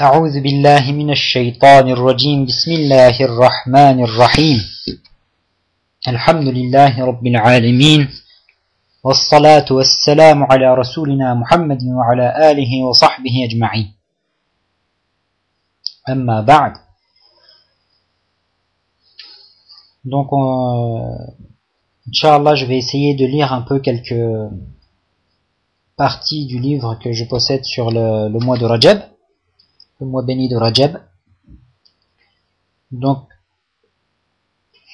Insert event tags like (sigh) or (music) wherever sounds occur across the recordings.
أعوذ بالله من الشيطان الرجيم بسم الله الرحمن الرحيم الحمد لله رب العالمين والصلاة والسلام على رسولنا محمد وعلى آله وصحبه أجمعين أما بعد Donc, euh, Inch'Allah, je vais essayer de lire un peu quelques parties du livre que je possède sur le, le mois de Rajab, le mois béni de Rajab. Donc,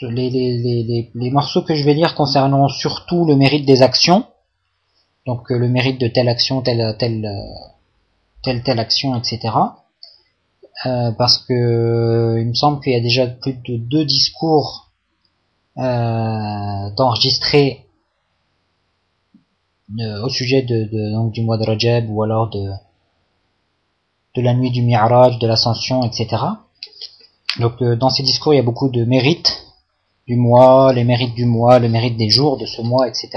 les, les, morceaux que je vais lire concernant surtout le mérite des actions, donc le mérite de telle action, telle, telle, telle, telle action, etc. Euh, parce que il me semble qu'il y a déjà plus de deux discours euh, euh, au sujet de, de, du mois de Rajab ou alors de, de la nuit du Mi'raj, de l'ascension, etc. Donc euh, dans ces discours, il y a beaucoup de mérites du mois, les mérites du mois, le mérite des jours de ce mois, etc.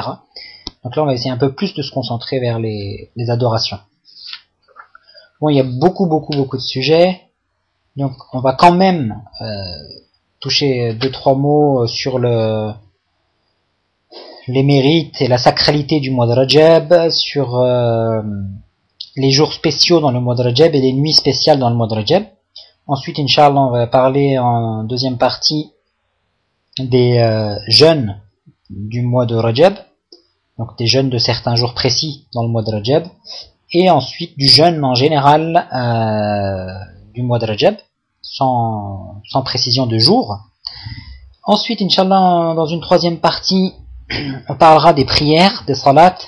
Donc là, on va essayer un peu plus de se concentrer vers les, adorations. Bon, il y a beaucoup, beaucoup, beaucoup de sujets. Donc on va quand même euh, toucher deux trois mots sur le les mérites et la sacralité du mois de Rajab, sur euh, les jours spéciaux dans le mois de Rajab et les nuits spéciales dans le mois de Rajab. Ensuite, Inch'Allah, on va parler en deuxième partie des euh, jeûnes du mois de Rajab, donc des jeûnes de certains jours précis dans le mois de Rajab, et ensuite du jeûne en général euh, du mois de Rajab, sans, précision de jour. Ensuite, Inch'Allah, dans une troisième partie, (clears throat) on parlera des prières, des salats,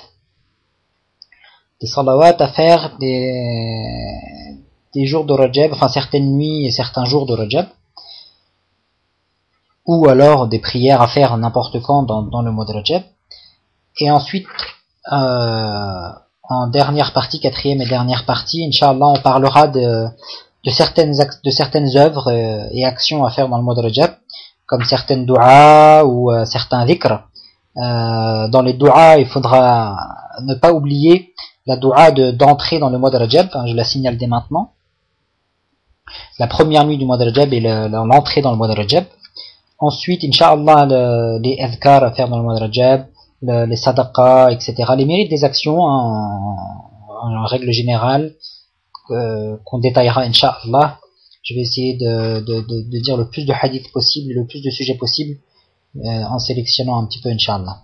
des salawats à faire des, des jours de Rajab, enfin certaines nuits et certains jours de Rajab, ou alors des prières à faire n'importe quand dans, dans, le mois de Rajab. Et ensuite, euh, en dernière partie, quatrième et dernière partie, Inch'Allah, on parlera de, de certaines de certaines œuvres et actions à faire dans le mois de Rajab, comme certaines du'as ou euh, certains dhikr. Euh, dans les du'as, il faudra ne pas oublier la du'a d'entrée dans le mois de Rajab, hein, je la signale dès maintenant. La première nuit du mois de Rajab et l'entrée dans le mois de Rajab. Ensuite, Inch'Allah, le, les adhkar à faire dans le mois de Rajab, le, les sadaqas, etc. Les mérites des actions en, en règle générale, euh, qu'on détaillera Inch'Allah. Je vais essayer de, de, de, dire le plus de hadiths possible, le plus de sujets possible, euh, en sélectionnant un petit peu Inch'Allah.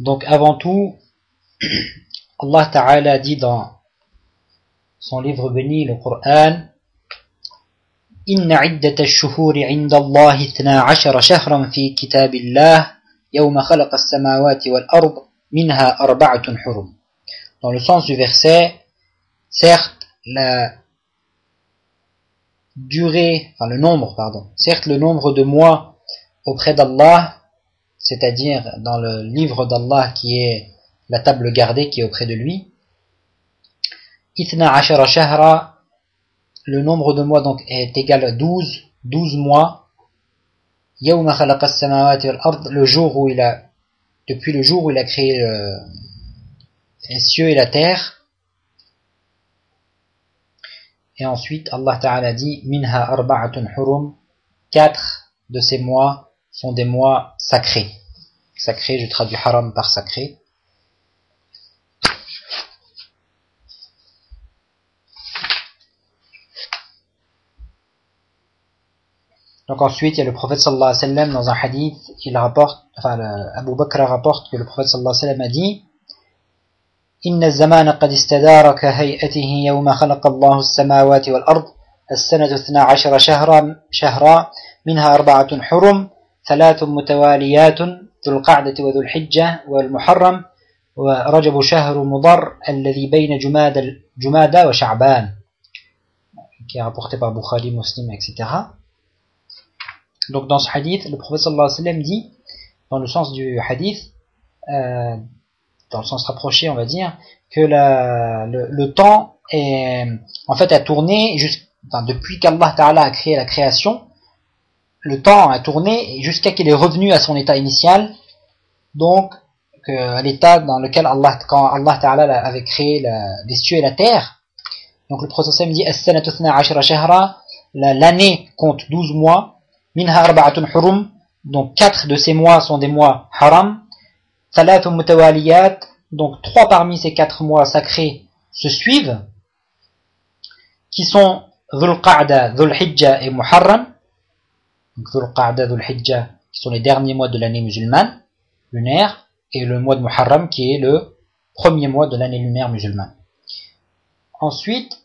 Donc avant tout, (clears throat) Allah Ta'ala dit dans son livre béni, le Coran, إن عدة الشهور عند الله اثنا عشر شهرا في كتاب الله يوم خلق السماوات والأرض منها أربعة حرم Dans le sens du verset, certes la durée, enfin le nombre, pardon, certes le nombre de mois auprès d'Allah, c'est-à-dire dans le livre d'Allah qui est la table gardée qui est auprès de lui, Ithna ashara shahra le nombre de mois donc est égal à 12, 12 mois. le jour où il a, depuis le jour où il a créé le, les cieux et la terre. Et ensuite, Allah Ta'ala dit, minha arba'atun hurum, quatre de ces mois sont des mois sacrés Sacrés, je traduis haram par sacré. Donc ensuite, il y a le prophète sallallahu alayhi wa sallam dans un hadith, il rapporte, enfin le, Abu Bakr rapporte que le prophète sallallahu alayhi wa sallam a dit إن الزمان قد استدار كهيئته يوم خلق الله السماوات والأرض السنة اثنا عشر شهرا شهرا منها أربعة حرم ثلاث متواليات ذو القعدة وذو الحجة والمحرم ورجب شهر مضر الذي بين جماد جمادى وشعبان qui est rapporté par Bukhari, Muslim, etc. Donc dans ce hadith, le prophète sallallahu alayhi wa sallam dit, dans le sens du hadith, euh, dans le sens rapproché on va dire, que la, le, le, temps est, en fait a tourné, enfin, depuis qu'Allah Ta'ala a créé la création, le temps a tourné jusqu'à qu'il est revenu à son état initial, donc que l'état dans lequel Allah, quand Allah Ta'ala avait créé les cieux et la terre, donc le prophète dit l'année compte 12 mois, minha arba'atun hurum, donc quatre de ces mois sont des mois haram, thalathun mutawaliyat, donc trois parmi ces quatre mois sacrés se suivent, qui sont Dhul Qa'da, et Muharram, qui sont les derniers mois de l'année musulmane, lunaire, et le mois de Muharram qui est le premier mois de l'année lunaire musulmane. Ensuite,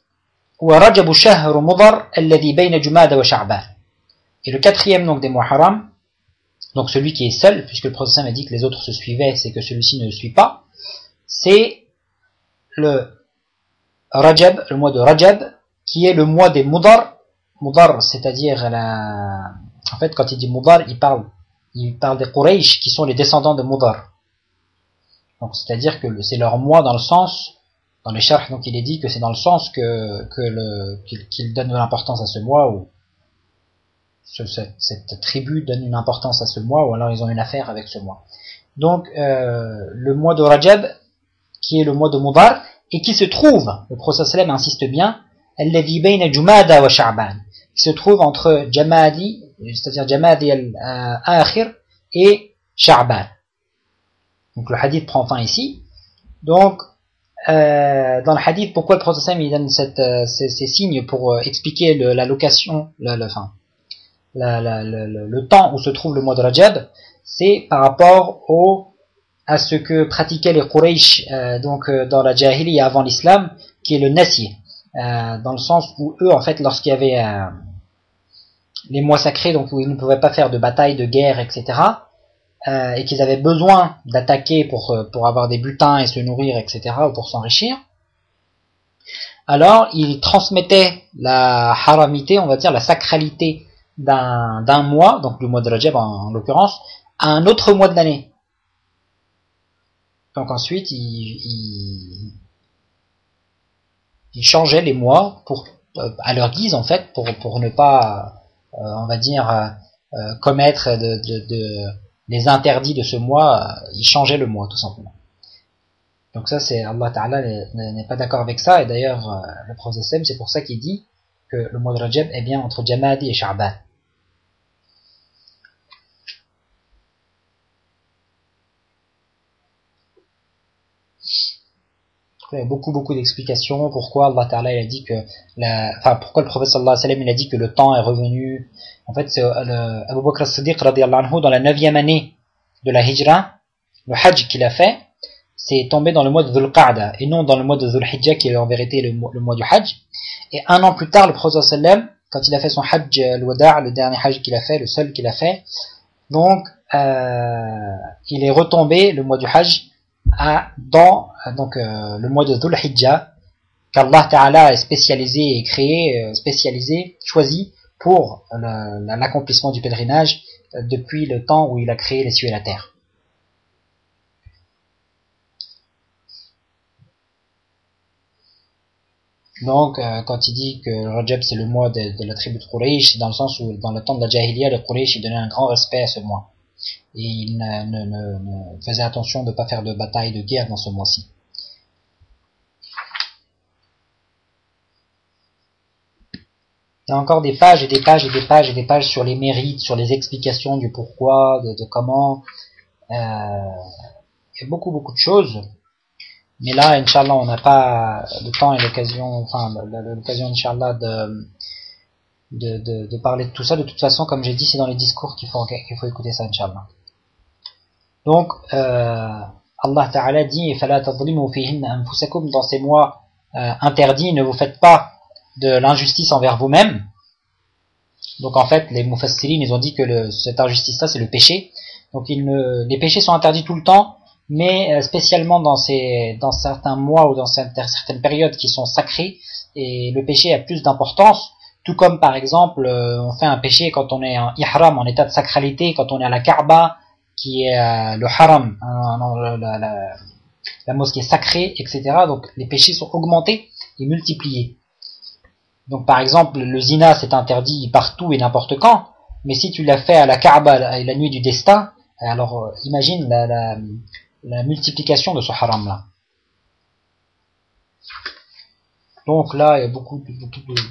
et le quatrième donc des Muharram, donc celui qui est seul, puisque le prophète a dit que les autres se suivaient, c'est que celui-ci ne le suit pas, c'est le Rajab, le mois de Rajab, qui est le mois des Mudar. Mudar, c'est-à-dire la... En fait, quand il dit Mudar, il parle, il parle des Quraysh, qui sont les descendants de Mudar. Donc, c'est-à-dire que c'est leur mois dans le sens, dans les chartes, donc il est dit que c'est dans le sens que, que qu'il, donne de l'importance à ce mois, ou cette, cette, tribu donne une importance à ce mois, ou alors ils ont une affaire avec ce mois. Donc, euh, le mois de Rajab, qui est le mois de Mudar, et qui se trouve, le prophète insiste bien, qui se trouve entre Jamadi, c'est-à-dire Jamadi al-Akhir, et Sha'ban. Donc le hadith prend fin ici. Donc, euh, dans le hadith, pourquoi le prophète il donne euh, ces, signes pour euh, expliquer la location, le, le, le, temps où se trouve le mois de Rajab, c'est par rapport au, à ce que pratiquaient les Quraysh euh, donc dans la Jahiliya avant l'islam, qui est le nasier, dans le sens où eux, en fait, lorsqu'il y avait les mois sacrés, donc où ils ne pouvaient pas faire de bataille, de guerre, etc., euh, et qu'ils avaient besoin d'attaquer pour, euh, pour avoir des butins et se nourrir, etc., ou pour s'enrichir, alors ils transmettaient la haramité, on va dire la sacralité d'un mois, donc le mois de Rajab en, l'occurrence, à un autre mois de l'année. Donc ensuite, ils, ils, changeaient les mois pour, euh, à leur guise en fait, pour, pour ne pas, on va dire, commettre de, de, de les interdits de ce mois, euh, ils changeaient le mois tout simplement. Donc ça c'est Allah Ta'ala n'est pas d'accord avec ça et d'ailleurs euh, le prophète c'est pour ça qu'il dit que le mois de Rajab est bien entre Jamadi et Sha'ban. Il beaucoup beaucoup d'explications pourquoi Allah Ta'ala a dit que enfin pourquoi le prophète sallallahu alayhi il a dit que le temps est revenu? En fait, c'est euh, Abu Bakr as-Siddiq anhu, dans la neuvième année de la Hijra, le Hajj qu'il a fait, c'est tombé dans le mois de Dhul Qa'da et non dans le mois de Dhul Hijjah qui est en vérité le, mois du Hajj. Et un an plus tard, le Prophète sallam, quand il a fait son Hajj al-Wada', le dernier Hajj qu'il a fait, le seul qu'il a fait, donc euh, il est retombé le mois du Hajj dans donc euh, le mois de Dhul Hijjah qu'Allah Ta'ala est spécialisé et créé, euh, spécialisé, choisi pour l'accomplissement du pèlerinage euh, depuis le temps où il a créé les cieux et la terre. Donc, quand il dit que Rajab c'est le mois de, la tribu de Quraysh, dans le sens où dans le temps de la Jahiliya, le Quraysh il donnait un grand respect à ce mois. Et il ne, faisait attention de ne pas faire de bataille, de guerre dans ce mois-ci. Il y a encore des pages et des pages et des pages et des pages sur les mérites, sur les explications du pourquoi, de, comment. Euh, il y a beaucoup beaucoup de choses. Mais là, Inch'Allah, on n'a pas le temps et l'occasion, enfin l'occasion, Inch'Allah, de, de, de, de, parler de tout ça. De toute façon, comme j'ai dit, c'est dans les discours qu'il faut, écouter ça, Inch'Allah. Donc, euh, Allah Ta'ala dit, dans ces mois euh, interdits, ne vous faites pas de l'injustice envers vous-même. Donc en fait, les Mufassirin, ils ont dit que cette injustice-là, c'est le péché. Donc les péchés sont interdits tout le temps, mais euh, spécialement dans certains mois ou dans certaines périodes qui sont sacrées, et le péché a plus d'importance, tout comme par exemple, euh, on fait un péché quand on est en ihram, en état de sacralité, quand on est à la Kaaba, qui est euh, le haram, hein, la, mosquée sacrée, etc. Donc les péchés sont augmentés et multipliés. Donc par exemple, le zina c'est interdit partout et n'importe quand, mais si tu l'as fait à la Kaaba la nuit du destin, Alors, imagine la, la multiplication de ce haram-là. Donc là, il y a beaucoup,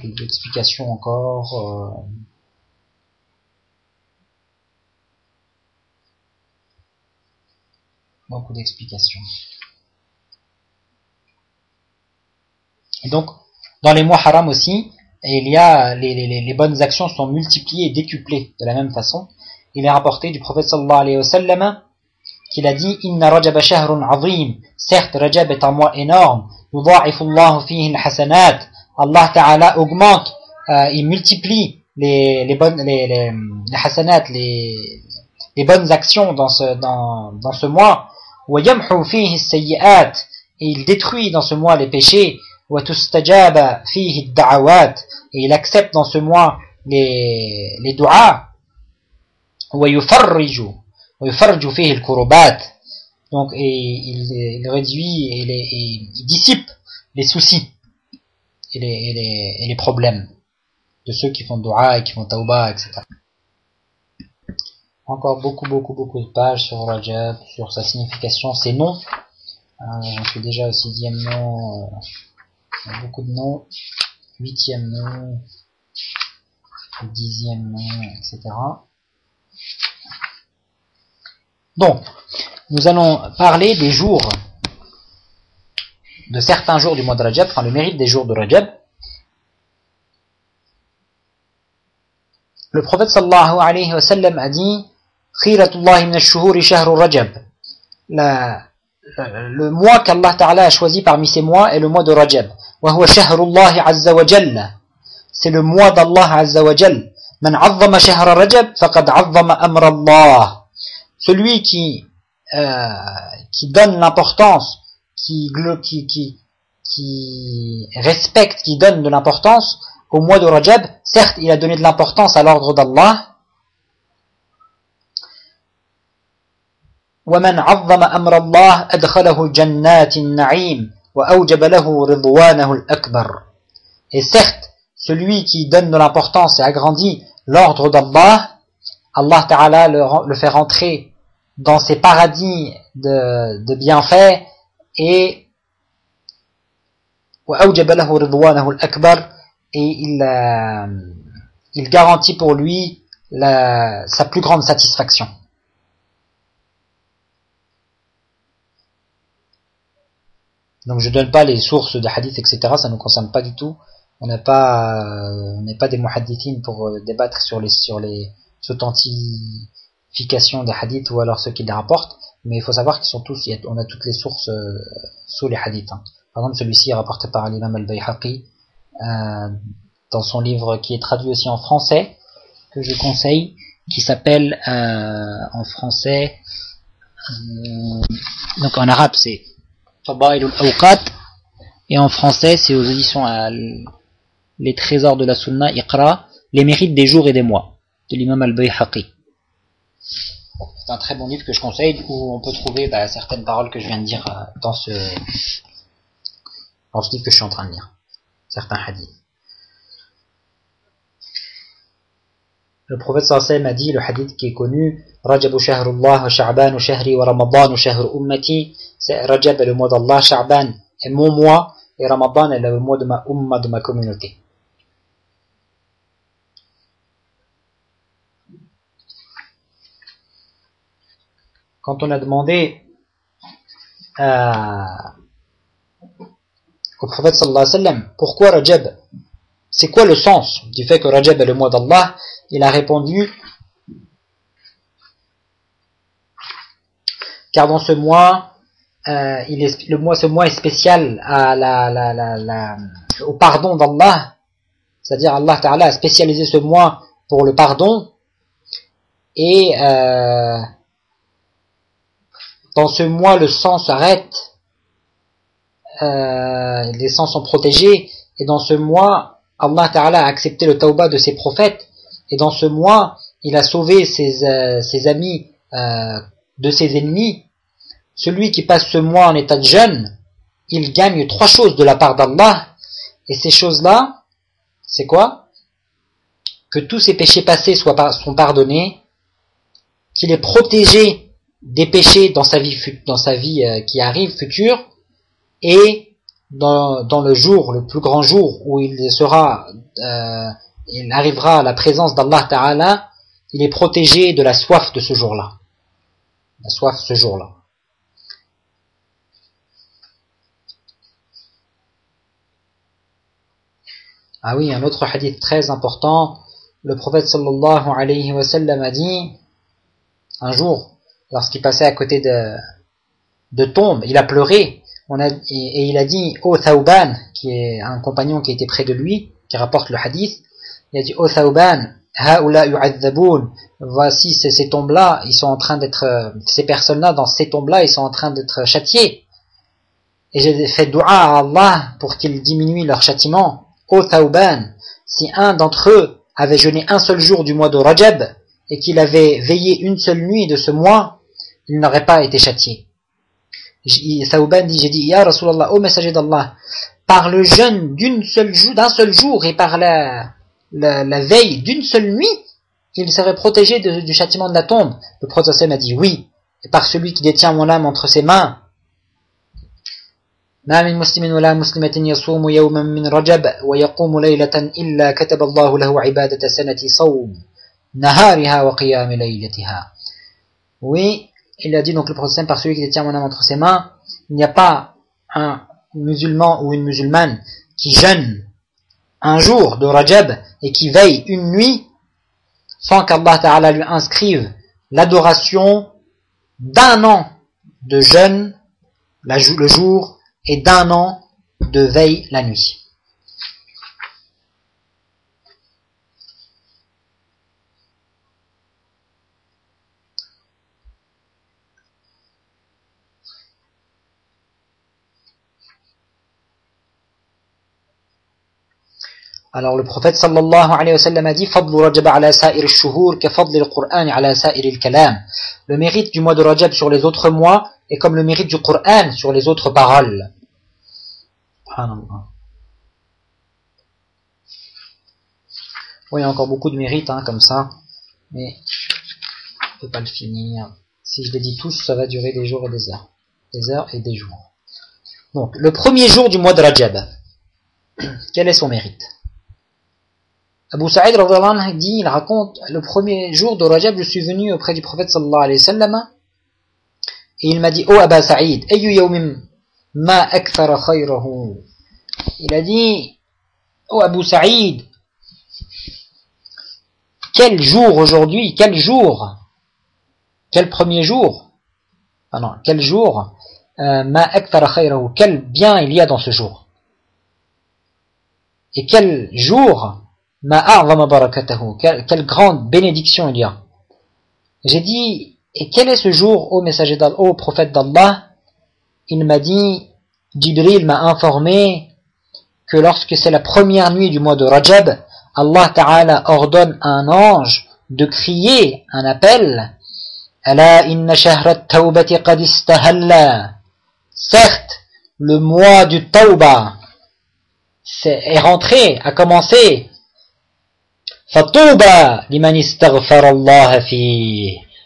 d'explications encore. Euh. beaucoup d'explications. Et donc, dans les mois haram aussi, il y a les, les, les, bonnes actions sont multipliées et décuplées de la même façon. Il est rapporté du prophète sallallahu alayhi wa sallam qu'il a dit Inna Rajab shahrun azim. Certes, Rajab est un mois énorme. Allah Ta'ala augmente euh, il multiplie les, les bonnes les, les, les hasanat les, les bonnes actions dans ce dans, dans ce mois et il détruit dans ce mois les péchés et il accepte dans ce mois les les du'as donc il, réduit et, il dissipe les soucis et les problèmes de ceux qui font dua et qui font tauba, etc. Encore beaucoup, beaucoup, beaucoup de pages sur Rajab, sur sa signification, ses noms. Euh, J'en suis déjà au sixième nom, euh, beaucoup de noms, huitième nom, dixième nom, etc. Donc, nous allons parler des jours de certains jours du mois de Rajab, enfin le mérite des jours de Rajab. Le prophète sallallahu alayhi wa sallam a dit shahru Rajab. Le mois qu'Allah Ta'ala a choisi parmi ces mois est le mois de Rajab. C'est le mois d'Allah azza wa. Man 'azzama shahra Rajab faqad 'azzama amra Allah Celui qui euh, qui donne l'importance qui, qui, qui, qui respecte, qui donne de l'importance au mois de Rajab, certes, il a donné de l'importance à l'ordre d'Allah, ومن عظم أمر الله أدخله جنات النعيم وأوجب له رضوانه الأكبر Et certes, celui qui donne de l'importance et agrandit l'ordre d'Allah, Allah Ta'ala le, le fait rentrer dans ses paradis de, bienfaits et et il, euh, il garantit pour lui la, sa plus grande satisfaction. Donc je donne pas les sources de hadith, etc. Ça ne nous concerne pas du tout. On n'est pas, euh, pas des muhaddithines pour euh, débattre sur les sur les authentifications des hadiths ou alors ceux qui les rapportent mais il faut savoir qu'ils sont tous, on a toutes les sources euh, sous les hadiths. Hein. Par exemple, celui-ci est rapporté par l'imam al-Bayhaqi euh, dans son livre qui est traduit aussi en français, que je conseille, qui s'appelle euh, en français, euh, donc en arabe c'est Fadail al-Awqat, et en français c'est aux éditions Les Trésors de la Sunna, Iqra, Les mérites des jours et des mois, de l'imam al-Bayhaqi. C'est un très bon livre que je conseille où on peut trouver bah, certaines paroles que je viens de dire euh, dans ce livre que je suis en train de lire. Certains hadiths. Le prophète sallallahu a dit, le hadith qui est connu, Rajab shahrullah wa Sha'ban shahri wa Ramadan shahr ummati. Rajab est le mois d'Allah, Sha'ban est mon mois et Ramadan est le mois de ma de ma communauté. Quand on a demandé euh, au prophète sallallahu alayhi wa sallam pourquoi Rajab? C'est quoi le sens du fait que Rajab est le mois d'Allah? Il a répondu car dans ce mois euh, il est, le mois ce mois est spécial à la, la, la au pardon d'Allah. C'est-à-dire Allah Ta'ala a spécialisé ce mois pour le pardon. Et euh, dans ce mois, le sang s'arrête, euh, les sangs sont protégés, et dans ce mois, Allah Ta'ala a accepté le tauba de ses prophètes, et dans ce mois, il a sauvé ses, euh, amis euh, de ses ennemis. Celui qui passe ce mois en état de jeûne, il gagne trois choses de la part d'Allah, et ces choses-là, c'est quoi? Que tous ses péchés passés soient sont pardonnés, qu'il est protégé des péchés dans sa vie, dans sa vie euh, qui arrive, future, et dans, dans, le jour, le plus grand jour où il sera, euh, il arrivera à la présence d'Allah Ta'ala, il est protégé de la soif de ce jour-là. La soif ce jour-là. Ah oui, un autre hadith très important. Le prophète sallallahu alayhi wa sallam a dit, un jour, lorsqu'il passait à côté de, de tombes, il a pleuré, et, il a dit, ô Thauban, qui est un compagnon qui était près de lui, qui rapporte le hadith, il a dit, ô Thauban, voici ces, tombes-là, ils sont en train d'être, ces personnes-là, dans ces tombes-là, ils sont en train d'être châtiés. Et j'ai fait dua à Allah pour qu'il diminue leur châtiment. Ô Thauban, si un d'entre eux avait jeûné un seul jour du mois de Rajab, et qu'il avait veillé une seule nuit de ce mois, il n'aurait pas été châtié. Thauban dit, j'ai dit, Ya Rasulallah, ô messager d'Allah, par le jeûne d'une seule jour, d'un seul jour et par la, la, veille d'une seule nuit, il serait protégé du châtiment de la tombe. Le prophète m'a dit oui, et par celui qui détient mon âme entre ses mains. ما من مسلم ولا مسلمة يصوم يوما من رجب ويقوم ليلة إلا كتب الله له عبادة سنة صوم نهارها وقيام ليلتها Oui, il a dit donc le prophète par celui qui détient mon âme entre ses mains, il n'y a pas un musulman ou une musulmane qui jeûne un jour de Rajab et qui veille une nuit sans qu'Allah Ta'ala lui inscrive l'adoration d'un an de jeûne le jour et d'un an de veille la nuit. Alors le prophète sallallahu alayhi wa sallam a dit Rajab ala sa'ir shuhur ka al-Qur'an ala sa'ir al-kalam. Le mérite du mois de Rajab sur les autres mois est comme le mérite du Qur'an sur les autres paroles. Oui, il y a encore beaucoup de mérites hein, comme ça, mais je ne peux pas le finir. Si je les dis tous, ça va durer des jours et des heures. Des heures et des jours. Donc, le premier jour du mois de Rajab, (clears throat) quel est son mérite? Abu Sa'id dit, il raconte, le premier jour de Rajab, je suis venu auprès du prophète sallallahu alayhi wa sallam, et il m'a dit, oh Abu Sa'id, ayu yawmim ma akthara khayrahu. Il a dit, oh Abu Sa'id, quel jour aujourd'hui, quel jour, quel premier jour, ah non, quel jour, euh, ma akthara khayrahu, quel bien il y a dans ce jour? Et quel jour quelle, quelle grande bénédiction il y a. J'ai dit, et quel est ce jour, ô messager d'Allah, ô prophète d'Allah? Il m'a dit, Jibril m'a informé que lorsque c'est la première nuit du mois de Rajab, Allah Ta'ala ordonne à un ange de crier un appel. Certes, le mois du Tawbah est rentré, a commencé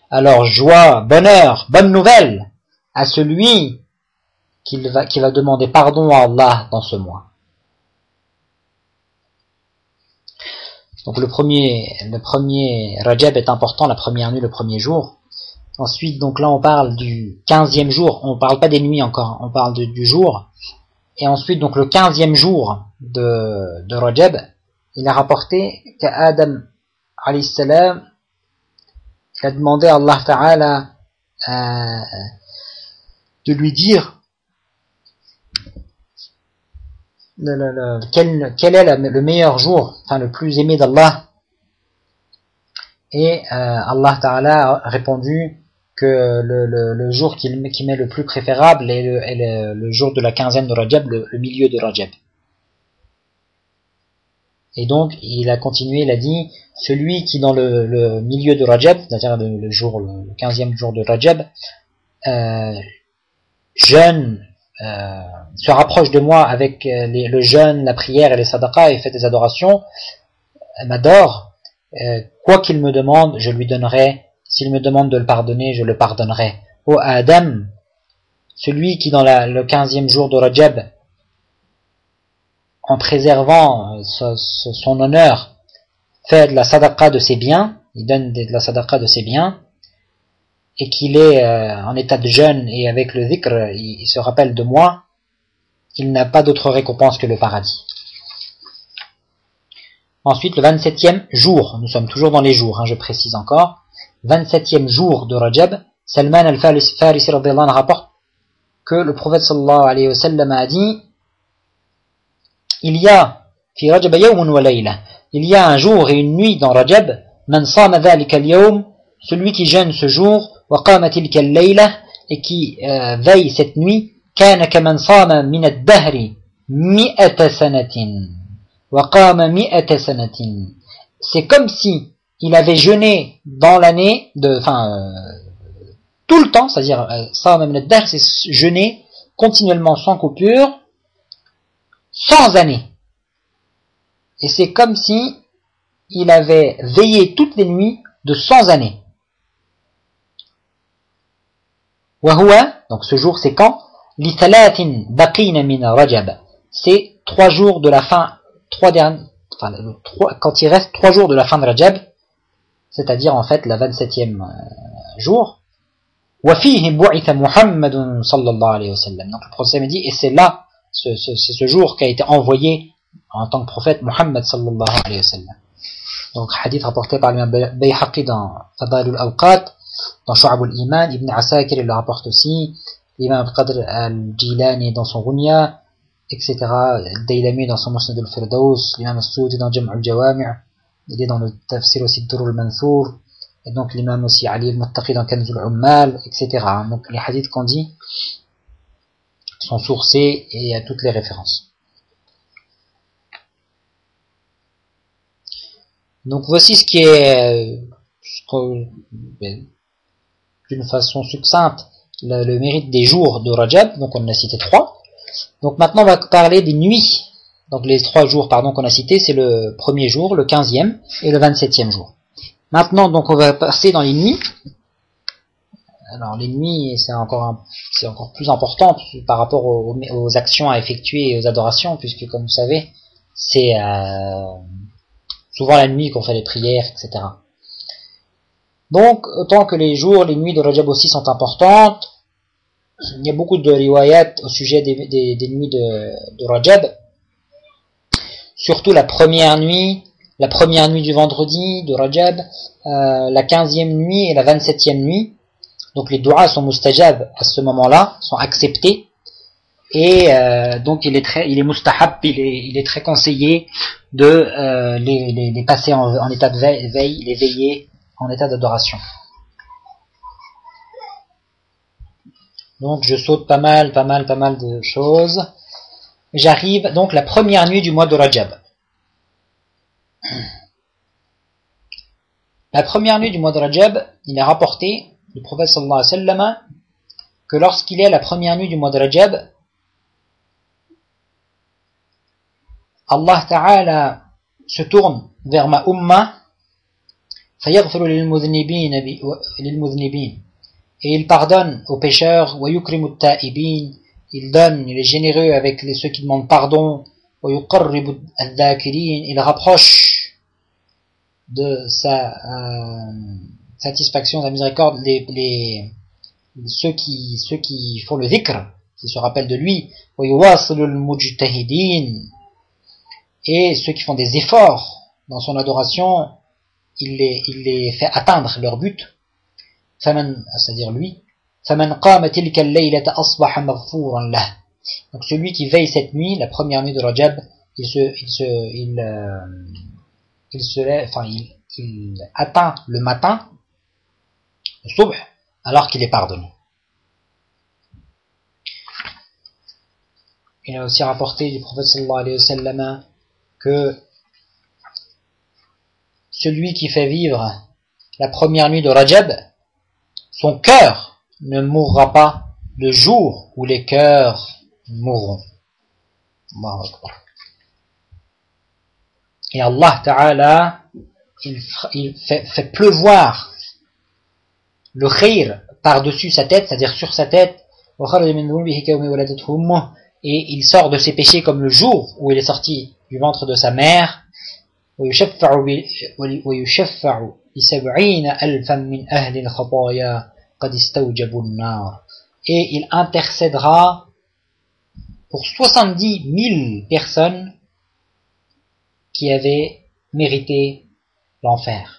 alors joie, bonheur, bonne nouvelle à celui qui va, demander pardon à Allah dans ce mois. Donc le premier, le premier Rajab est important, la première nuit, le premier jour. Ensuite, donc là on parle du quinzième jour, on parle pas des nuits encore, on parle du jour. Et ensuite donc le quinzième jour de Rajab, il a rapporté qu'Adam salam a demandé à Allah Ta'ala euh, de lui dire quel, est le meilleur jour, enfin le plus aimé d'Allah. Et euh, Allah Ta'ala a répondu que le, jour qu'il met le plus préférable est le, jour de la quinzaine de Rajab, le milieu de Rajab. Et donc, il a continué, il a dit, celui qui dans le, milieu de Rajab, c'est-à-dire le, jour, le 15e jour de Rajab, euh, jeûne, euh, se rapproche de moi avec euh, le jeûne, la prière et les sadaqas et fait des adorations, m'adore, quoi qu'il me demande, je lui donnerai s'il me demande de le pardonner, je le pardonnerai. Ô Adam, celui qui dans le quinzième jour de Rajab, en préservant euh, son honneur, fait de la sadaqa de ses biens, il donne de la sadaqa de ses biens, et qu'il est euh, en état de jeûne et avec le dhikr, il, se rappelle de moi, il n'a pas d'autre récompense que le paradis. Ensuite, le 27e jour, nous sommes toujours dans les jours, hein, je précise encore, 27e jour de Rajab, Salman al-Farisi rapporte que le prophète sallallahu alayhi wa sallam a dit il y a fi yawmun wa il y a un jour et une nuit dans Rajab man sama dhalika al-yawm celui qui jeûne ce jour wa qama tilka al-layla et qui euh, veille cette nuit kana kaman sama min ad-dahri mi'ata sanatin. Wa qama mi'ata sanatin. C'est comme si il avait jeûné dans l'année de enfin euh, tout le temps, c'est-à-dire euh, ça même c'est jeûner continuellement sans coupure, 100 années. Et c'est comme si il avait veillé toutes les nuits de 100 années. donc ce jour c'est quand? C'est trois jours de la fin, trois derniers, enfin, quand il reste trois jours de la fin de Rajab, c'est-à-dire en fait la 27e euh, jour. Donc le prophète me dit, et c'est là c'est ce, ce, jour qu'a été envoyé en tant que prophète Muhammad sallallahu alayhi wa sallam. Donc hadith rapporté par l'imam Bayhaqi dans Fadail al-Awqat dans Shu'ab al-Iman Ibn Asakir il le rapporte aussi. L'imam Qadr al-Jilani dans son Runya etc Daylami dans son Musnad al-Firdaus. L'imam Soudi dans Jam' al-Jawami' il est dans le tafsir aussi Dur al-Mansour et donc l'imam aussi Ali al-Muttaqi dans Kanzul Ummal, etc. Donc les hadiths qu'on dit sont sourcés et à toutes les références. Donc voici ce qui est, ben, d'une façon succincte, le, mérite des jours de Rajab, donc on en a cité trois. Donc maintenant on va parler des nuits. Donc les trois jours pardon qu'on a cités, c'est le premier jour, le quinzième et le vingt-septième jour. Maintenant, donc, on va passer dans les nuits. Alors, les nuits, c'est encore, c'est encore plus important par rapport aux, actions à effectuer et aux adorations, puisque, comme vous savez, c'est euh, souvent la nuit qu'on fait les prières, etc. Donc, autant que les jours, les nuits de Rajab aussi sont importantes, il y a beaucoup de riwayat au sujet des, des nuits de, de Rajab, surtout la première nuit, la première nuit du vendredi de Rajab, euh, la quinzième nuit et la vingt-septième nuit. Donc les du'as sont mustajab à ce moment-là, sont acceptés. Et euh, donc il est très, il est très conseillé de euh, les, passer en, en, état de veille, les veiller en état d'adoration. Donc je saute pas mal, pas mal, pas mal de choses. J'arrive donc la première nuit du mois de Rajab. La première nuit du mois de Rajab, il est rapporté du prophète sallallahu alayhi wa sallam que lorsqu'il est la première nuit du mois de Rajab, Allah Ta'ala se tourne vers ma umma et il pardonne aux pécheurs il donne, il est généreux avec ceux qui demandent pardon il rapproche de sa euh, satisfaction, sa miséricorde, les, les, ceux, qui, ceux qui font le dhikr, qui se rappellent de lui, et ceux qui font des efforts dans son adoration, il les, il les fait atteindre leur but, c'est-à-dire lui, donc celui qui veille cette nuit, la première nuit de Rajab, il se, il se, il, euh, il se enfin, il, il atteint le matin, alors qu'il est pardonné. Il a aussi rapporté du prophète sallallahu alayhi wa que celui qui fait vivre la première nuit de Rajab, son cœur ne mourra pas le jour où les cœurs mourront. Et Allah Ta'ala, il, fait, pleuvoir le khayr par-dessus sa tête, c'est-à-dire sur sa tête, et il sort de ses péchés comme le jour où il est sorti du ventre de sa mère, et il intercédera pour 70 000 personnes qui avaient mérité l'enfer.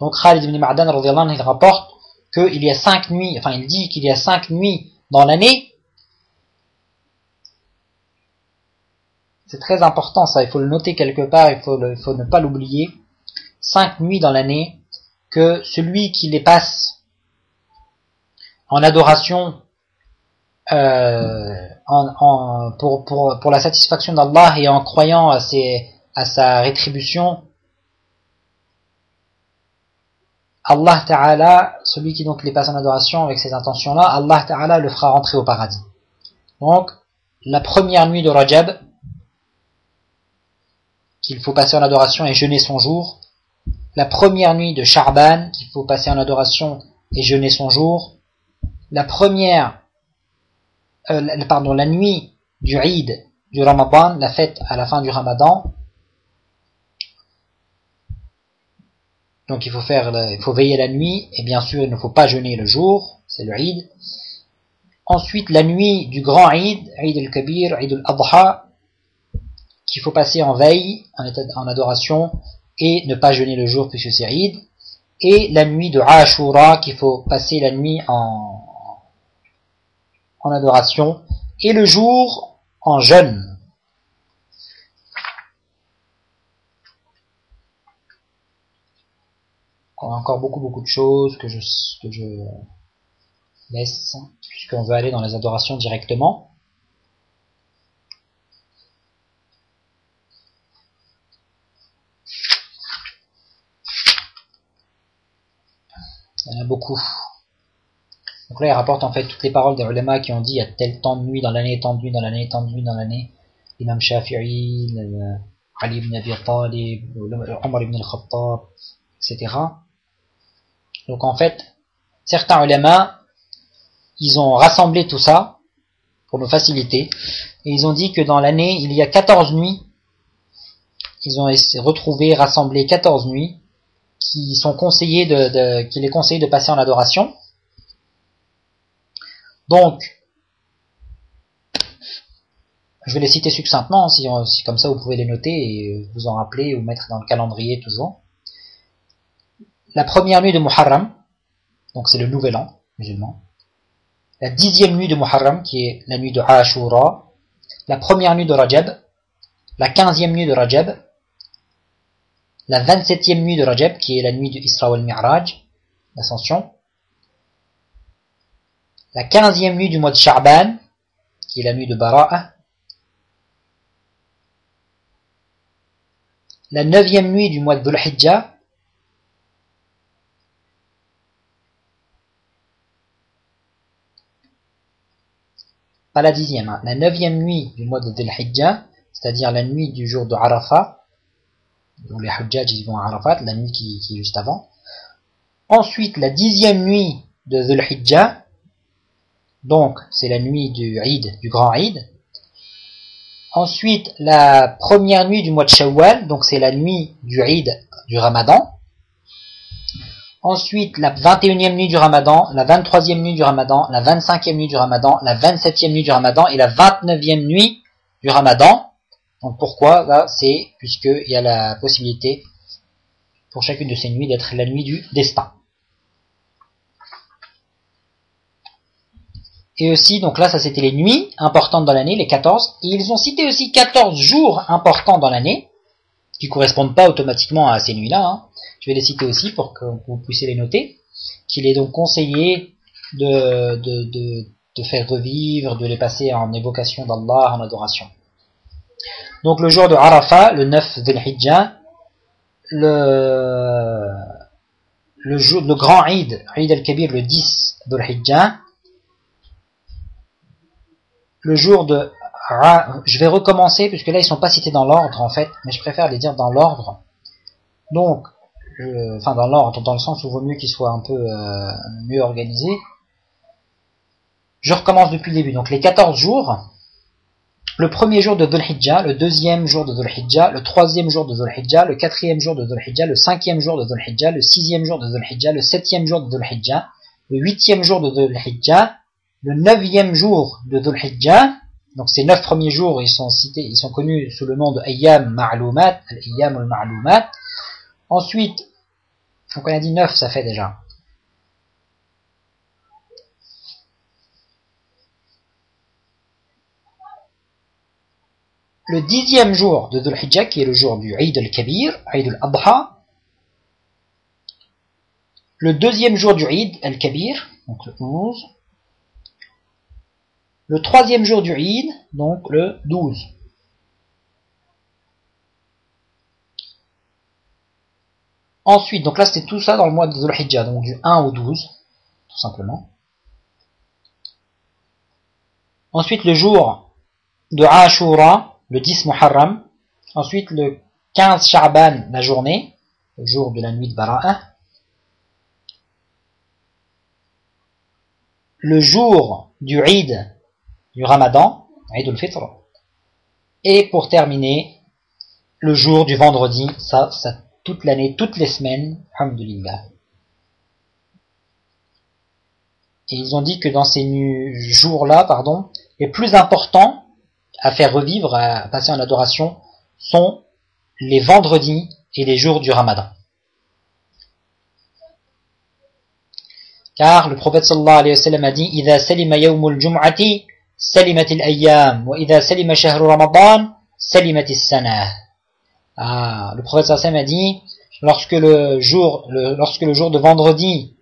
Donc Khalid ibn Ma'dan il rapporte qu'il y a cinq nuits, enfin il dit qu'il y a cinq nuits dans l'année. C'est très important ça, il faut le noter quelque part, il faut, il faut ne pas l'oublier. Cinq nuits dans l'année que celui qui les passe en adoration euh, pour, la satisfaction d'Allah et en croyant à sa rétribution, Allah Ta'ala, celui qui donc les passe en adoration avec ces intentions-là, Allah Ta'ala le fera rentrer au paradis. Donc, la première nuit de Rajab, qu'il faut passer en adoration et jeûner son jour, la première nuit de Charban, qu'il faut passer en adoration et jeûner son jour, la première, euh, pardon, la nuit du Eid du Ramadan, la fête à la fin du Ramadan, Donc il faut faire, il faut veiller la nuit et bien sûr il ne faut pas jeûner le jour, c'est le Eid. Ensuite la nuit du grand Eid, Eid al-Kabir, Eid al-Adha, qu'il faut passer en veille, en, adoration et ne pas jeûner le jour puisque c'est Eid. Et la nuit de Ashura qu'il faut passer la nuit en, en adoration et le jour en jeûne. Encore beaucoup beaucoup de choses que je, que je laisse, puisqu'on veut aller dans les adorations directement. Il y en a beaucoup. Donc là, il rapporte en fait toutes les paroles des ulama qui ont dit il y a tel temps de nuit dans l'année, tant de nuit dans l'année, tant de nuit dans l'année. L'imam Shafi'i, Ali ibn Abi Talib, Omar ibn al-Khattab, etc. Donc en fait, certains ulama, ils ont rassemblé tout ça pour nous faciliter, et ils ont dit que dans l'année, il y a 14 nuits, ils ont retrouvé, rassemblé 14 nuits, qui sont conseillées de, qu'il est conseillé de passer en adoration. Donc, je vais les citer succinctement, si comme ça vous pouvez les noter et vous en rappeler ou mettre dans le calendrier toujours la première nuit de Muharram, donc c'est le nouvel an musulman, la dixième nuit de Muharram, qui est la nuit de Ashura, la première nuit de Rajab, la quinzième nuit de Rajab, la vingt-septième nuit de Rajab, qui est la nuit de Isra al-Mi'raj, l'ascension, la quinzième nuit du mois de Sha'ban, qui est la nuit de Bara'a, la neuvième nuit du mois de Dhul Hijjah, la dixième, hein. la neuvième nuit du mois de Dhul Hijjah, c'est-à-dire la nuit du jour de Arafat, où les Hujjaj vont à Arafat, la nuit qui, est juste avant. Ensuite, la dixième nuit de Dhul Hijjah, donc c'est la nuit du Eid, du grand Eid. Ensuite, la première nuit du mois de Shawwal, donc c'est la nuit du Eid du Ramadan. Ensuite, la 21e nuit du Ramadan, la 23e nuit du Ramadan, la 25e nuit du Ramadan, la 27e nuit du Ramadan et la 29e nuit du Ramadan. Donc pourquoi? Là, c'est puisqu'il y a la possibilité pour chacune de ces nuits d'être la nuit du destin. Et aussi, donc là, ça c'était les nuits importantes dans l'année, les 14. Et ils ont cité aussi 14 jours importants dans l'année, qui correspondent pas automatiquement à ces nuits-là. Hein je vais les citer aussi pour que vous puissiez les noter, qu'il est donc conseillé de, de, de, faire revivre, de les passer en évocation d'Allah, en adoration. Donc le jour de Arafat, le 9 Dhul Hijjah, le, le, jour, le grand Eid, Eid al-Kabir, le 10 Dhul Hijjah, le jour de je vais recommencer puisque là ils sont pas cités dans l'ordre en fait, mais je préfère les dire dans l'ordre. Donc, enfin dans l'ordre, dans le sens où vaut mieux qu'ils soient un peu euh, mieux organisés. Je recommence depuis le début. Donc les 14 jours, le premier jour de Dhul le deuxième jour de Dhul le troisième jour de Dhul le quatrième jour de Dhul le cinquième jour de Dhul le sixième jour de Dhul le septième jour de Dhul le huitième jour de Dhul le neuvième jour de Dhul donc ces neuf premiers jours, ils sont cités, ils sont connus sous le nom de Ayyam Ma'lumat, Ayyam al-Ma'lumat. Ensuite, donc on a dit neuf, ça fait déjà. Le dixième jour de Dhul Hijjah, qui est le jour du Eid al-Kabir, Eid al-Adha, le deuxième jour du Eid al-Kabir, donc le 11, le troisième jour du Eid, donc le 12. Ensuite, donc là c'est tout ça dans le mois de Dhul donc du 1 au 12, tout simplement. Ensuite le jour de Ashura, le 10 Muharram. Ensuite le 15 Sha'ban, la journée, le jour de la nuit de Bara'a. Le jour du Eid, du Ramadan, Eid al-Fitr. Et pour terminer, le jour du vendredi, ça, ça toute l'année, toutes les semaines, alhamdulillah. Et ils ont dit que dans ces jours-là, pardon, les plus importants à faire revivre, à passer en adoration, sont les vendredis et les jours du ramadan. Car le prophète sallallahu alayhi wa sallam a dit, إذا سلم يوم الجمعة سلمت الأيام وإذا سلم شهر رمضان سلمت السنة ah, le prophète sallam a dit lorsque le jour lorsque le jour de vendredi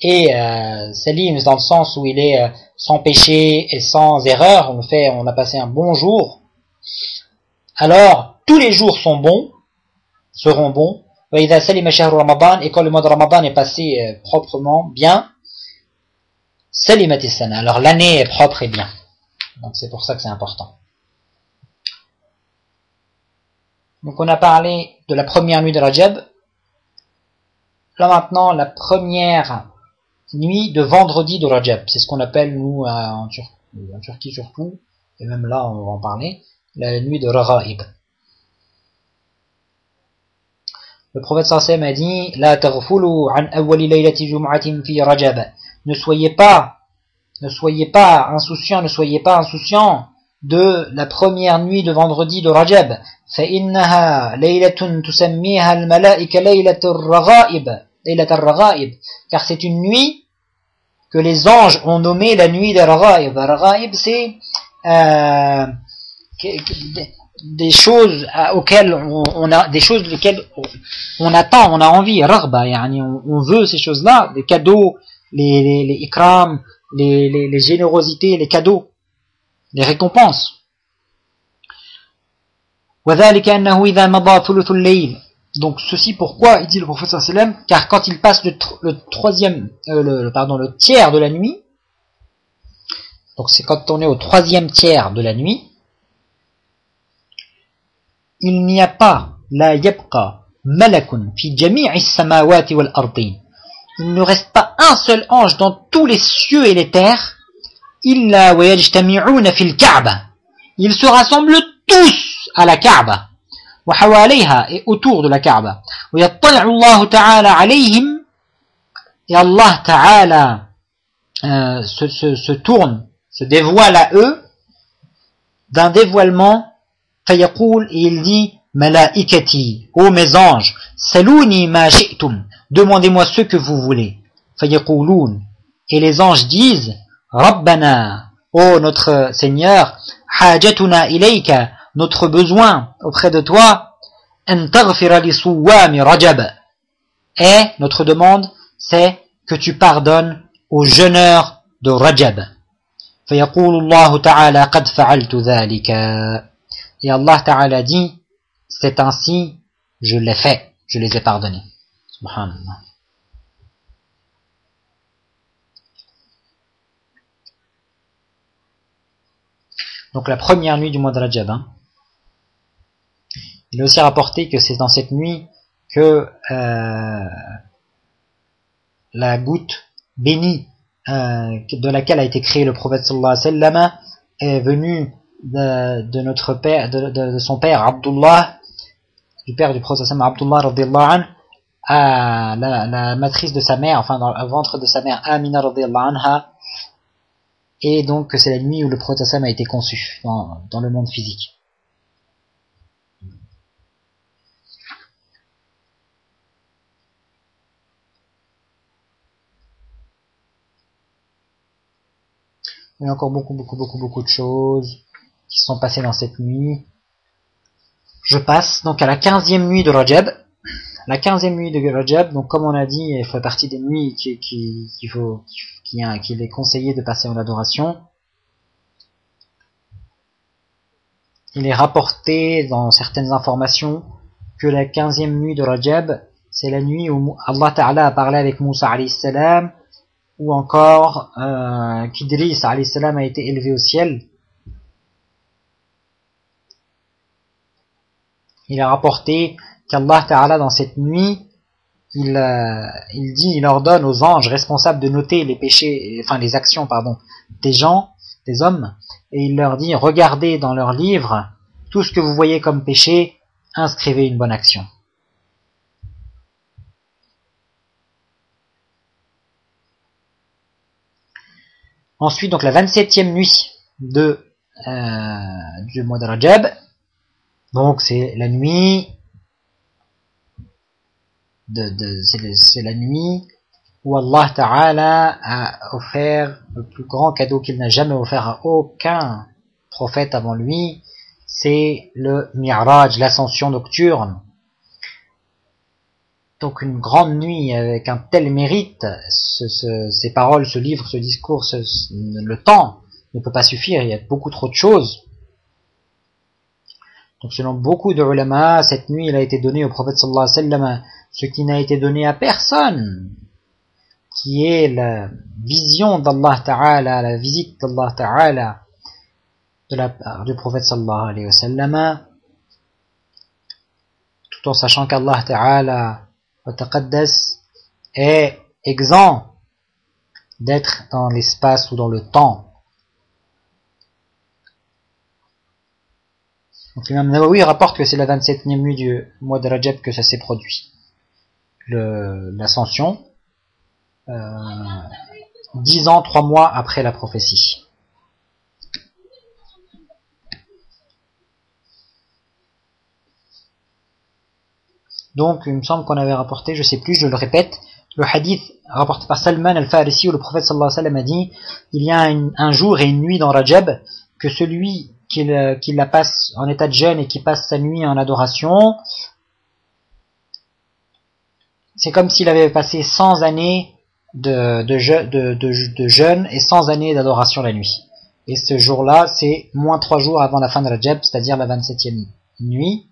est euh, salim dans le sens où il est euh, sans péché et sans erreur, on fait on a passé un bon jour. Alors tous les jours sont bons, seront bons. Et quand le mois de Ramadan est passé euh, proprement bien, alors l'année est propre et bien. Donc c'est pour ça que c'est important. Donc on a parlé de la première nuit de Rajab. Là maintenant, la première nuit de vendredi de Rajab. C'est ce qu'on appelle, nous, en, Turquie surtout, et même là on va en parler, la nuit de Raghaib. Le prophète sallam a dit La an fi Rajab. Ne soyez pas ne soyez pas insouciants, ne soyez pas insouciants de la première nuit de vendredi de Rajab. فإنها ليلة تسميها الملائكة ليلة الرغائب ليلة الرغائب car c'est une nuit que les anges ont nommé la nuit des raghaib. Raghaib c'est euh, des choses auxquelles on, a des choses lesquelles on attend, on a envie, raghba, yani on, on veut ces choses-là, des cadeaux, les, les, les ikram, les, les, les générosités, les cadeaux, les récompenses. Donc ceci pourquoi il dit le prophète sallam car quand il passe le, troisième euh, le, pardon le tiers de la nuit donc c'est quand on est au troisième tiers de la nuit il n'y a pas la yabqa malakun fi jami'i samawati wal il ne reste pas un seul ange dans tous les cieux et les terres, Ils se rassemblent tous à la Kaaba. et autour de la Kaaba. et Allah euh, se, se, tourne, se dévoile à eux d'un dévoilement et il dit Malaikati, ô mes anges, ma demandez-moi ce que vous voulez. Et les anges disent, Rabbana, ô notre Seigneur, hajatuna ilayka, notre besoin auprès de toi, rajab. Et notre demande, c'est que tu pardonnes aux jeûneurs de Rajab. Et Allah Ta'ala dit, c'est ainsi, je l'ai fait, je les ai pardonnés. Subhanallah. Donc la première nuit du mois de Rajab. Hein. Il est aussi rapporté que c'est dans cette nuit que euh, la goutte bénie euh, de laquelle a été créé le prophète sallallahu alayhi wa est venue de, notre père, de, son père Abdullah, du père du prophète Abdullah radiallahu à la, matrice de sa mère, enfin dans le ventre de sa mère Amina anha, et donc c'est la nuit où le prophète a été conçu dans, le monde physique. Il y a encore beaucoup, beaucoup, beaucoup, beaucoup de choses qui sont passées dans cette nuit. Je passe donc à la quinzième nuit de Rajab. La quinzième nuit de Rajab, donc comme on a dit, elle fait partie des nuits qu'il qui, qui faut, qui, qu'il est conseillé de passer en adoration. Il est rapporté dans certaines informations que la quinzième nuit de Rajab, c'est la nuit où Allah Ta'ala a parlé avec Moussa salam ou encore euh, qu'Idris salam a été élevé au ciel. Il a rapporté qu'Allah Ta'ala dans cette nuit, il, euh, il dit, il ordonne aux anges responsables de noter les péchés, enfin les actions, pardon, des gens, des hommes, et il leur dit, regardez dans leur livre, tout ce que vous voyez comme péché, inscrivez une bonne action. Ensuite, donc la 27e nuit de, euh, du mois de Rajab. Donc c'est la nuit de, de c'est la nuit où Allah Ta'ala a offert le plus grand cadeau qu'il n'a jamais offert à aucun prophète avant lui, c'est le Mi'raj, l'ascension nocturne donc une grande nuit avec un tel mérite, ces paroles, ce livre, ce discours, le temps ne peut pas suffire, il y a beaucoup trop de choses. Donc selon beaucoup de ulama, cette nuit il a été donné au prophète sallallahu alayhi wa sallam ce qui n'a été donné à personne, qui est la vision d'Allah Ta'ala, la visite d'Allah Ta'ala de la part du prophète sallallahu alayhi wa sallam, tout en sachant qu'Allah Ta'ala est exempt d'être dans l'espace ou dans le temps. Donc l'imam Nawawi rapporte que c'est la 27e nuit du mois de Rajab que ça s'est produit. L'ascension, euh, dix ans, trois mois après la prophétie. Donc, il me semble qu'on avait rapporté, je sais plus, je le répète, le hadith rapporté par Salman al-Farisi où le prophète sallallahu alayhi wa sallam a dit il y a un, jour et une nuit dans Rajab que celui qui, la passe en état de jeûne et qui passe sa nuit en adoration c'est comme s'il avait passé 100 années de, de, de jeûne et 100 années d'adoration la nuit. Et ce jour-là, c'est moins 3 jours avant la fin de Rajab, c'est-à-dire la 27e nuit.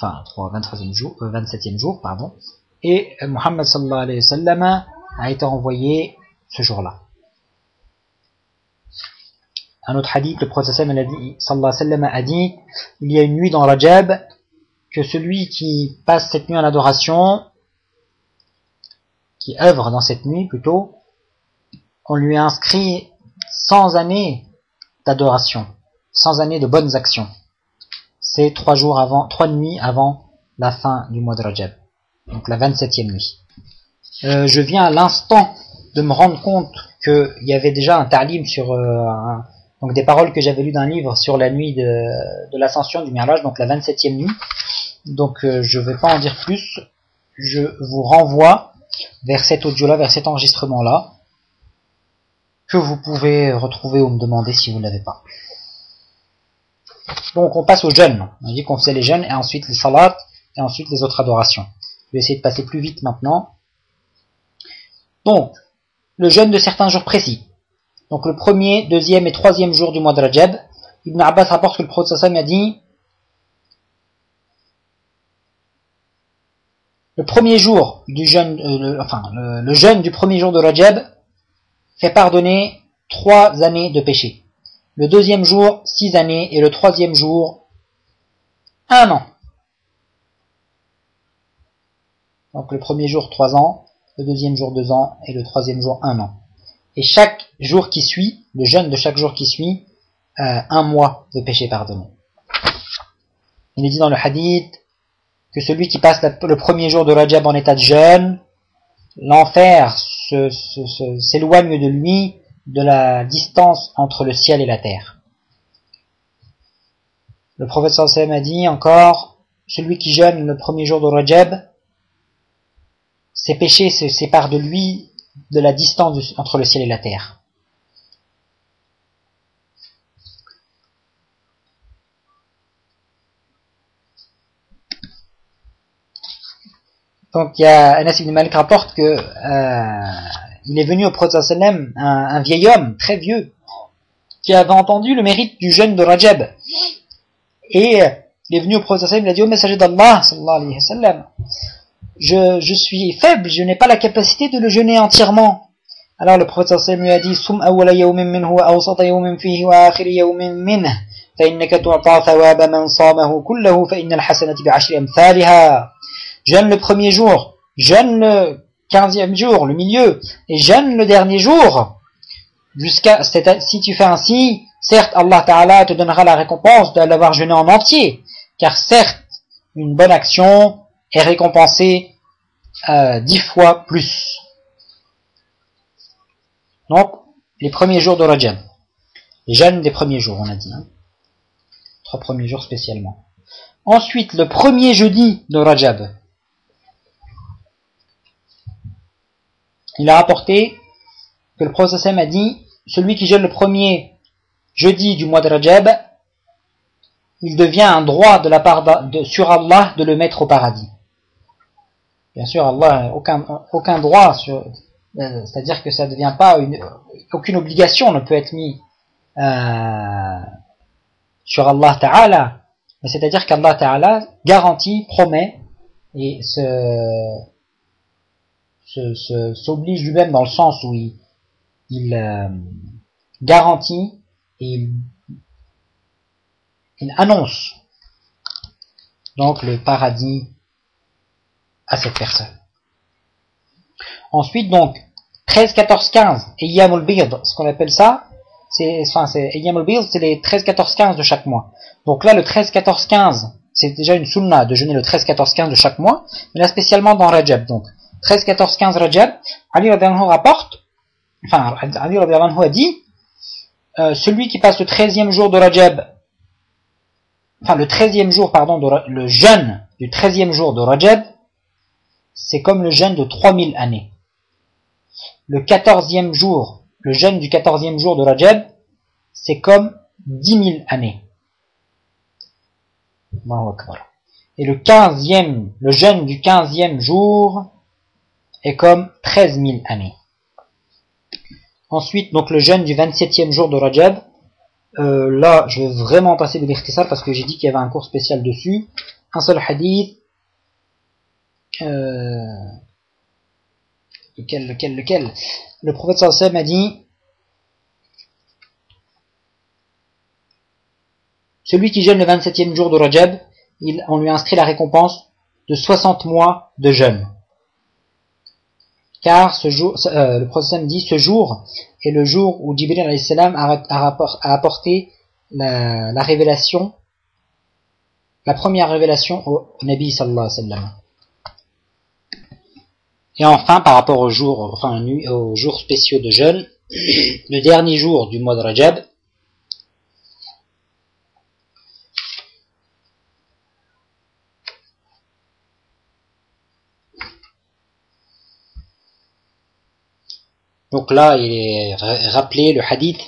enfin 23e jour, 27e euh, jour, pardon, et euh, Muhammad sallallahu alayhi wa sallam a été envoyé ce jour-là. Un autre hadith, le prophète sallam a dit, il y a une nuit dans Rajab, que celui qui passe cette nuit en adoration, qui œuvre dans cette nuit plutôt, on lui a inscrit 100 années d'adoration, 100 années de bonnes actions c'est trois jours avant, trois nuits avant la fin du mois de Rajab. Donc la 27e nuit. Euh, je viens à l'instant de me rendre compte qu'il y avait déjà un talim sur euh, donc des paroles que j'avais lues d'un livre sur la nuit de, l'ascension du Mi'raj, donc la 27e nuit. Donc euh, je ne vais pas en dire plus. Je vous renvoie vers cet audio-là, vers cet enregistrement-là, que vous pouvez retrouver ou me demander si vous ne l'avez pas. Donc on passe au jeûne. On dit qu'on faisait les jeûnes et ensuite les salats et ensuite les autres adorations. Je vais essayer de passer plus vite maintenant. Donc, le jeûne de certains jours précis. Donc le premier, deuxième et troisième jour du mois de Rajab. Ibn Abbas rapporte que le prophète a dit le premier jour du jeûne, euh, enfin le, jeûne du premier jour de Rajab fait pardonner trois années de péché. Le deuxième jour, six années, et le troisième jour, un an. Donc le premier jour, trois ans, le deuxième jour, deux ans, et le troisième jour, un an. Et chaque jour qui suit, le jeûne de chaque jour qui suit, euh, un mois de péché pardonné. Il est dit dans le hadith que celui qui passe le premier jour de Rajab en état de jeûne, l'enfer s'éloigne de lui de la distance entre le ciel et la terre. Le prophète sallam a dit encore, celui qui jeûne le premier jour de Rajab, ses péchés se séparent de lui de la distance entre le ciel et la terre. Donc il y a Anas ibn Malik rapporte que euh, il est venu au prophète un, un vieil homme très vieux qui avait entendu le mérite du jeûne de Rajab et il est venu au prophète il a dit au messager d'Allah sallallahu alayhi wa sallam je, je suis faible, je n'ai pas la capacité de le jeûner entièrement. Alors le prophète Samuel a dit Soum awala yawmin minhu wa awsata yawmin fihi wa akhir yawmin minhu fa innaka tu'ta thawaba man samahu kullahu fa innal hasanati bi ashri amthaliha. Jeûne le premier jour, jeûne le quinzième jour, le milieu, et jeûne le dernier jour. Jusqu'à si tu fais ainsi, certes Allah Ta'ala te donnera la récompense de l'avoir jeûné en entier, car certes une bonne action est récompensée euh, dix fois plus. Donc, les premiers jours de Rajab. Les jeûnes des premiers jours, on a dit. Hein. Trois premiers jours spécialement. Ensuite, le premier jeudi de Rajab. il a rapporté que le prophète a dit celui qui jeûne le premier jeudi du mois de Rajab, il devient un droit de la part de, sur Allah de le mettre au paradis. Bien sûr, Allah aucun aucun droit euh, c'est-à-dire que ça ne devient pas une aucune obligation ne peut être mise euh, sur Allah Ta'ala, mais c'est-à-dire qu'Allah Ta'ala garantit, promet et se s'oblige lui-même dans le sens où il, il euh, garantit et il, annonce. Donc le paradis à cette personne. Ensuite donc 13, 14, 15 et Yamul Bird, ce qu'on appelle ça, c'est enfin c'est les 13, 14, 15 de chaque mois. Donc là le 13, 14, 15 c'est déjà une sunna de jeûner le 13, 14, 15 de chaque mois, mais là spécialement dans Rajab donc 13, 14, 15 Rajab, Ali Radiallahu rapporte, enfin, Ali Radiallahu a dit, euh, celui qui passe le 13e jour de Rajab, enfin, le 13e jour, pardon, de, le jeûne du 13e jour de Rajab, c'est comme le jeûne de 3000 années. Le 14e jour, le jeûne du 14e jour de Rajab, c'est comme 10 000 années. Et le 15e, le jeûne du 15e jour, est comme 13 000 années. Ensuite, donc le jeûne du 27e jour de Rajab, euh, là, je vais vraiment passer de l'irtisal parce que j'ai dit qu'il y avait un cours spécial dessus. Un seul hadith. Euh, lequel, lequel, lequel? Le prophète sallallahu a dit Celui qui jeûne le 27e jour de Rajab, il, on lui inscrit la récompense de 60 mois de jeûne car ce jour, euh, le prophète dit ce jour est le jour où Jibril a, a, apporté la, la, révélation, la première révélation au Nabi sallallahu alayhi wa sallam. Et enfin, par rapport au jour, enfin, aux jours spéciaux de jeûne, (clears throat) le dernier jour du mois de Rajab, Donc là, il est rappelé le hadith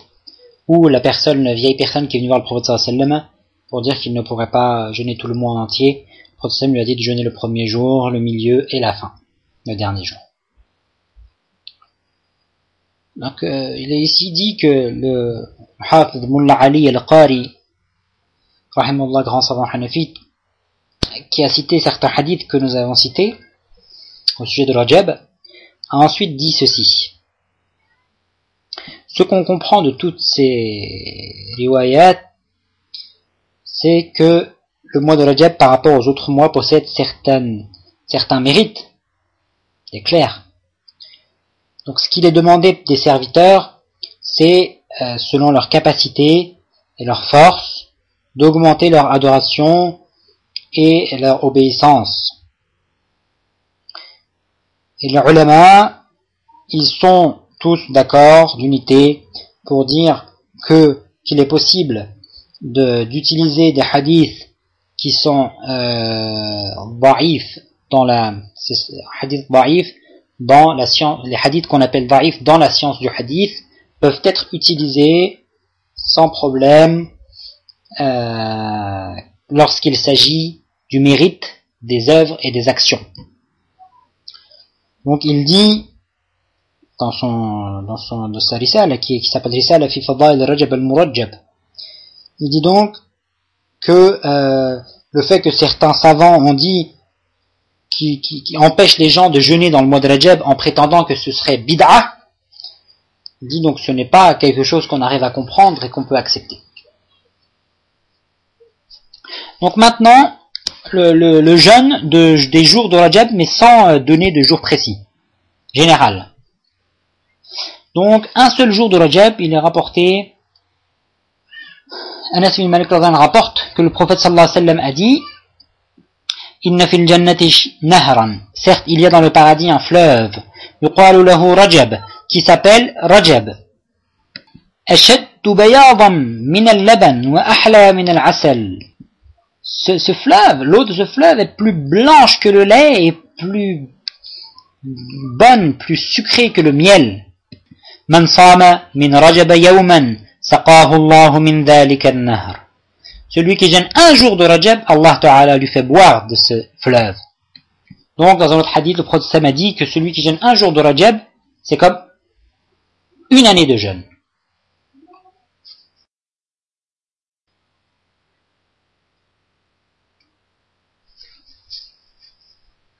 où la personne, la vieille personne qui est venue voir le prophète sallam pour dire qu'il ne pourrait pas jeûner tout le mois entier, le prophète lui a dit de jeûner le premier jour, le milieu et la fin, le dernier jour. Donc euh, il est ici dit que le Hafid Mullah Ali al-Qari, grand savant qui a cité certains hadiths que nous avons cités au sujet de Rajab, a ensuite dit ceci. ce qu'on comprend de toutes ces riwayat, c'est que le mois de Rajab par rapport aux autres mois possède certaines, certains mérites. C'est clair. Donc ce qu'il est demandé des serviteurs, c'est, euh, selon leur capacité et leur force, d'augmenter leur adoration et leur obéissance. Et les ulama, ils sont tous d'accord, d'unité, pour dire que qu'il est possible d'utiliser des hadiths qui sont euh, dans la hadith dans la science les hadiths qu'on appelle da'if dans la science du hadith peuvent être utilisés sans problème euh, lorsqu'il s'agit du mérite des œuvres et des actions. Donc il dit dans son dans son de sa risale qui, qui s'appelle Risala fi Fadail Rajab al-Murajjab. Il dit donc que euh, le fait que certains savants ont dit qui, empêche les gens de jeûner dans le mois de Rajab en prétendant que ce serait bid'ah, il dit donc ce n'est pas quelque chose qu'on arrive à comprendre et qu'on peut accepter. Donc maintenant, le, jeûne de, des jours de Rajab, mais sans euh, donner de jour précis, général. Donc, un seul jour de Rajab, il est rapporté, Anas ibn Malik rapporte que le prophète sallallahu alayhi wa sallam a dit, Inna fil jannati nahran. Certes, il y a dans le paradis un fleuve, yuqalu lahu Rajab, qui s'appelle Rajab. Ashaddu bayadan min al-laban wa ahla min al-asal ce, ce fleuve, l'eau de ce fleuve est plus blanche que le lait et plus bonne, plus sucrée que le miel. من صام من رجب يوما سقاه الله من ذلك النهر Celui qui gêne un jour de Rajab, Allah Ta'ala lui fait boire de ce fleuve. Donc, dans un autre hadith, le prophète a dit que celui qui gêne un jour de Rajab, c'est comme une année de jeûne.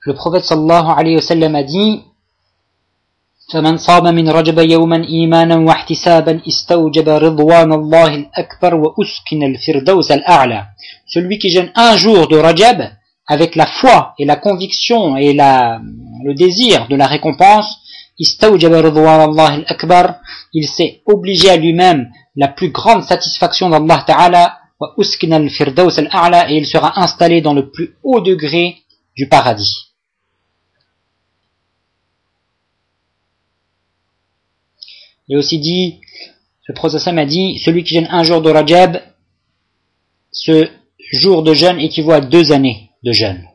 Le prophète sallallahu alayhi wa sallam a dit فمن صام من رجب يوما إيمانا واحتسابا استوجب رضوان الله الأكبر وأسكن الفردوس الأعلى Celui qui jeûne un jour de Rajab avec la foi et la conviction et la, le désir de la récompense, استوجب رضوان الله الأكبر Il s'est obligé à lui-même la plus grande satisfaction d'Allah Ta'ala وأسكن الفردوس الأعلى et il sera installé dans le plus haut degré du paradis. Il a aussi dit, le prophète a dit, celui qui jeûne un jour de Rajab, ce jour de jeûne équivaut à deux années de jeûne.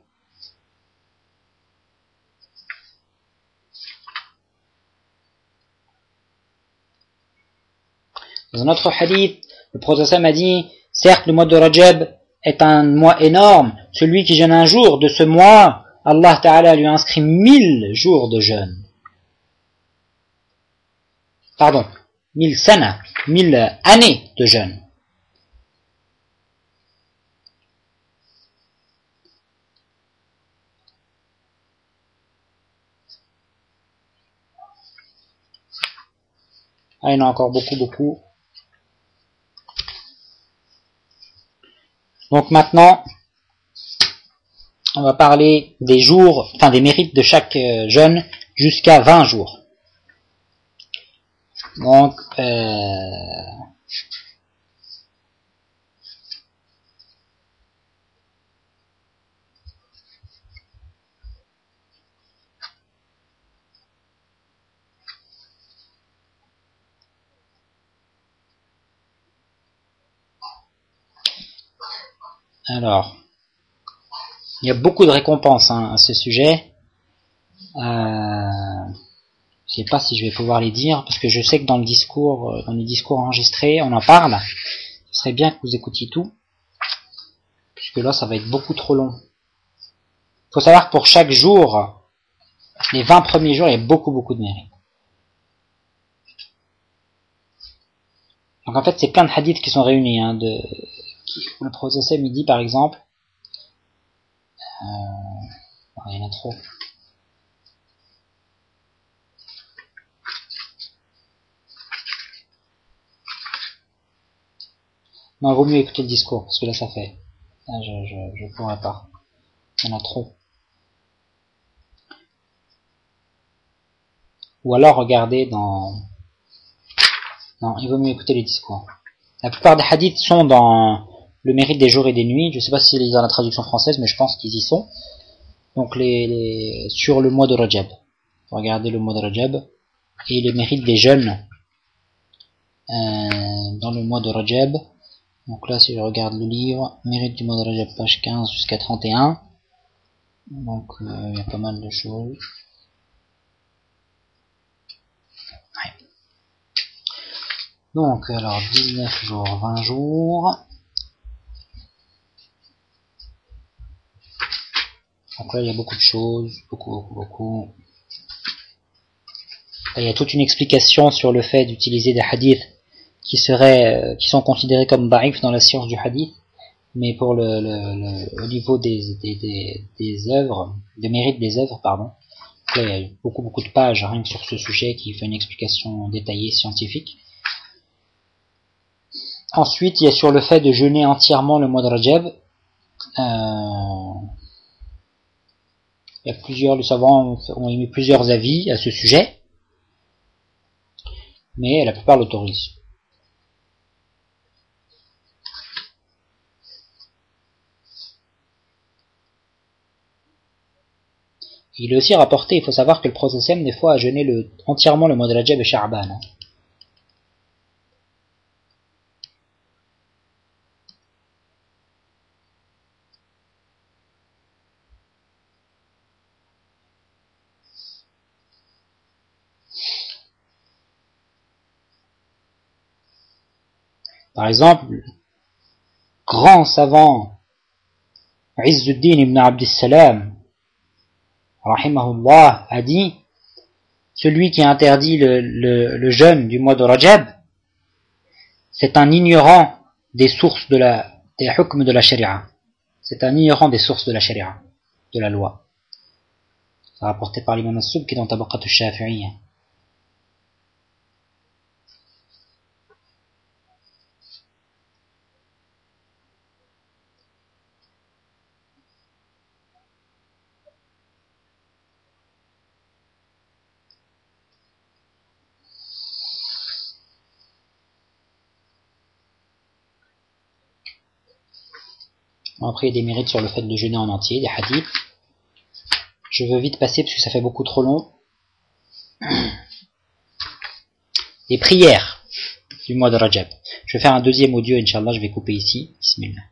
Dans un autre hadith, le prophète a dit, certes le mois de Rajab est un mois énorme, celui qui jeûne un jour de ce mois, Allah Ta'ala lui inscrit mille jours de jeûne pardon, mille sana, mille années de jeûne. Ah, il y en a encore beaucoup, beaucoup. Donc maintenant, on va parler des jours, enfin des mérites de chaque euh, jeûne jusqu'à 20 jours. Donc, euh, Alors, il y a beaucoup de récompenses hein, à ce sujet. Euh, je sais pas si je vais pouvoir les dire parce que je sais que dans le discours, euh, dans les discours enregistrés, on en parle. Ce serait bien que vous écoutiez tout, puisque là, ça va être beaucoup trop long. Faut savoir que pour chaque jour, les 20 premiers jours, il y a beaucoup, beaucoup de mérite. Donc en fait, c'est plein de hadiths qui sont réunis. Hein, de, le procès midi, par exemple. Euh, il y en a trop. Non, il vaut mieux écouter le discours, parce que là, ça fait... Je, je, je pourrais pas. Il y en a trop. Ou alors, regardez dans... Non, il vaut mieux écouter les discours. La plupart des hadiths sont dans le mérite des jours et des nuits. Je sais pas s'ils sont dans la traduction française, mais je pense qu'ils y sont. Donc, les, sur le mois de Rajab. Regardez le mois de Rajab. Et les mérites des jeunes euh, dans le mois de Rajab. Donc là, si je regarde le livre, mérite du de Rajab, page 15 jusqu'à 31. Donc, euh, il y a pas mal de choses. Donc, alors, 19 jours, 20 jours. Donc là, il y a beaucoup de choses, beaucoup, beaucoup, beaucoup. il y a toute une explication sur le fait d'utiliser des hadiths qui seraient, euh, qui sont considérés comme baif dans la science du hadith, mais pour le, le, au niveau des, des, des, œuvres, des mérites des œuvres, pardon. Il y a beaucoup, beaucoup de pages rien que sur ce sujet qui fait une explication détaillée scientifique. Ensuite, il y a sur le fait de jeûner entièrement le mois de Rajab. Euh, il y a plusieurs, les savants ont émis plusieurs avis à ce sujet, mais la plupart l'autorisent. Il est aussi rapporté, il faut savoir que le prophète des fois a jeûné le, entièrement le mois de Rajab et Sha'ban. Hein. Par exemple, grand savant Izzuddin ibn Abdissalam, rahimahullah, a dit celui qui interdit le, jeûne du mois de Rajab, c'est un ignorant des sources de la des de la sharia. C'est un ignorant des sources de la sharia, de la loi. C'est rapporté par l'imam As-Sub qui est dans al-Shafi'iyya. Après, il des mérites sur le fait de jeûner en entier, des hadiths. Je veux vite passer parce que ça fait beaucoup trop long. Les prières du mois de Rajab. Je vais faire un deuxième audio, Inch'Allah, je vais couper ici. Bismillah.